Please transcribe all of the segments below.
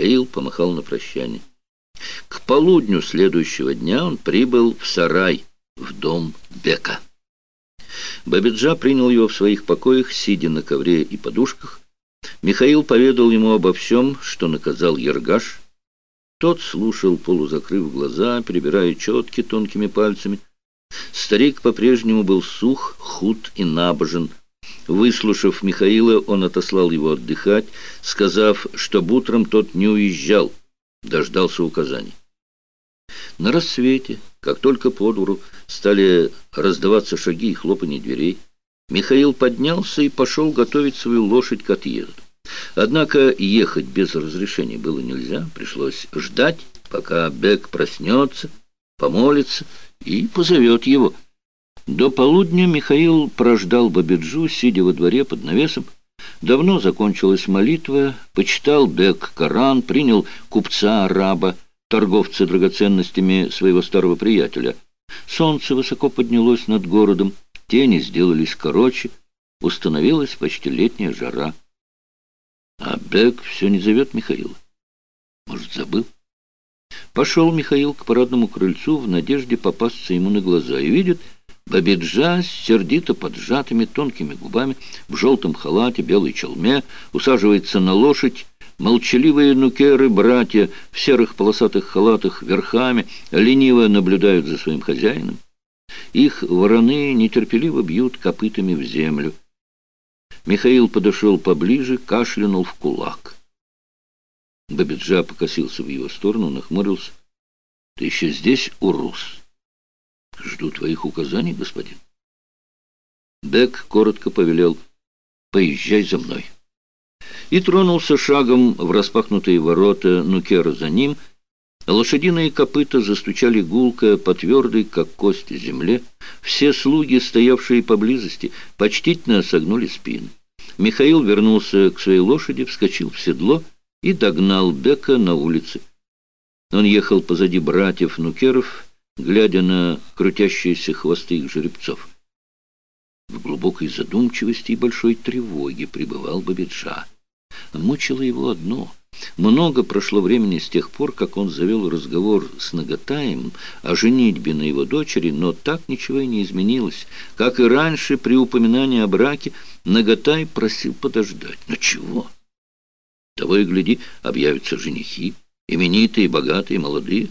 Михаил помахал на прощание. К полудню следующего дня он прибыл в сарай, в дом Бека. Бабиджа принял его в своих покоях, сидя на ковре и подушках. Михаил поведал ему обо всем, что наказал Ергаш. Тот слушал, полузакрыв глаза, перебирая четки тонкими пальцами. Старик по-прежнему был сух, худ и набожен. Выслушав Михаила, он отослал его отдыхать, сказав, что утром тот не уезжал, дождался указаний. На рассвете, как только по двору стали раздаваться шаги и хлопанье дверей, Михаил поднялся и пошел готовить свою лошадь к отъезду. Однако ехать без разрешения было нельзя, пришлось ждать, пока Бек проснется, помолится и позовет его. До полудня Михаил прождал Бабиджу, сидя во дворе под навесом. Давно закончилась молитва, почитал Бек Коран, принял купца-араба, торговца драгоценностями своего старого приятеля. Солнце высоко поднялось над городом, тени сделались короче, установилась почти летняя жара. А Бек все не зовет Михаила. Может, забыл? Пошел Михаил к парадному крыльцу в надежде попасться ему на глаза и видит, Бабиджа с сердито поджатыми тонкими губами в желтом халате, белой челме усаживается на лошадь Молчаливые нукеры-братья в серых полосатых халатах верхами лениво наблюдают за своим хозяином. Их вороны нетерпеливо бьют копытами в землю. Михаил подошел поближе, кашлянул в кулак. Бабиджа покосился в его сторону, нахмурился. — Ты еще здесь, урус? — Жду твоих указаний, господин. Бек коротко повелел. — Поезжай за мной и тронулся шагом в распахнутые ворота Нукера за ним. Лошадиные копыта застучали гулко по твердой, как кость, земле. Все слуги, стоявшие поблизости, почтительно согнули спины. Михаил вернулся к своей лошади, вскочил в седло и догнал Бека на улице. Он ехал позади братьев Нукеров, глядя на крутящиеся хвосты их жеребцов. В глубокой задумчивости и большой тревоге пребывал Бабиджа. Мучило его одно. Много прошло времени с тех пор, как он завел разговор с Нагатаем о женитьбе на его дочери, но так ничего и не изменилось. Как и раньше, при упоминании о браке, Нагатай просил подождать. Но чего? Того и гляди, объявятся женихи, именитые, богатые, молодые.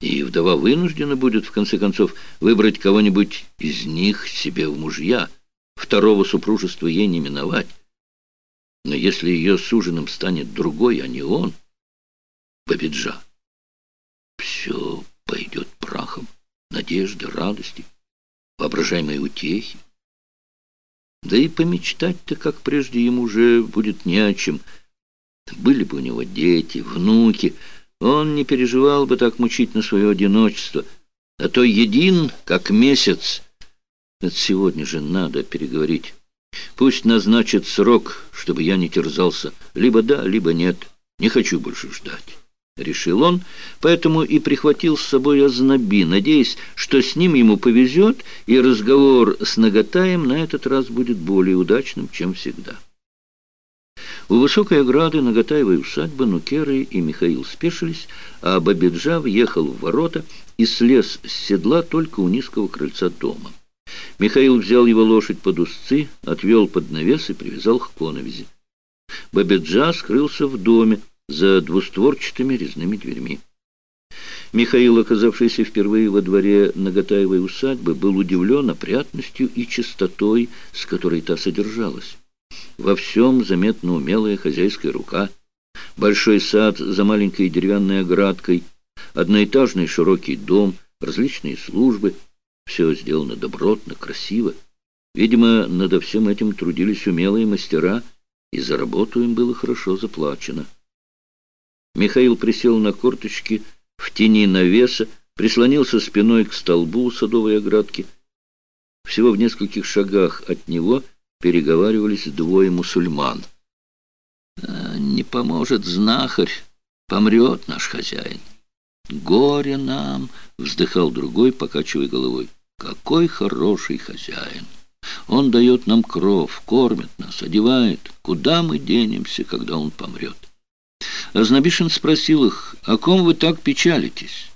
И вдова вынуждена будет, в конце концов, выбрать кого-нибудь из них себе в мужья. Второго супружества ей не миновать. Но если ее суженым станет другой, а не он, Бабиджа, все пойдет прахом, надежды, радости, воображаемой утехи. Да и помечтать-то, как прежде, ему уже будет не о чем. Были бы у него дети, внуки, он не переживал бы так мучительно свое одиночество, а то един, как месяц. Это сегодня же надо переговорить. Пусть назначит срок, чтобы я не терзался. Либо да, либо нет. Не хочу больше ждать. Решил он, поэтому и прихватил с собой Ознаби, надеясь, что с ним ему повезет, и разговор с Нагатаем на этот раз будет более удачным, чем всегда. У высокой ограды Нагатаевой усадьбы Нукеры и Михаил спешились, а Бабиджа въехал в ворота и слез с седла только у низкого крыльца дома. Михаил взял его лошадь под узцы, отвел под навес и привязал к коновизе. Бабиджа скрылся в доме за двустворчатыми резными дверьми. Михаил, оказавшийся впервые во дворе Нагатаевой усадьбы, был удивлен опрятностью и чистотой, с которой та содержалась. Во всем заметна умелая хозяйская рука. Большой сад за маленькой деревянной оградкой, одноэтажный широкий дом, различные службы — все сделано добротно, красиво. Видимо, над всем этим трудились умелые мастера, и за работу им было хорошо заплачено. Михаил присел на корточки в тени навеса, прислонился спиной к столбу садовой оградки. Всего в нескольких шагах от него переговаривались двое мусульман. «А, «Не поможет знахарь, помрет наш хозяин». «Горе нам!» — вздыхал другой, покачивая головой. «Какой хороший хозяин! Он дает нам кров, кормит нас, одевает. Куда мы денемся, когда он помрет?» Азнабишин спросил их, о ком вы так печалитесь?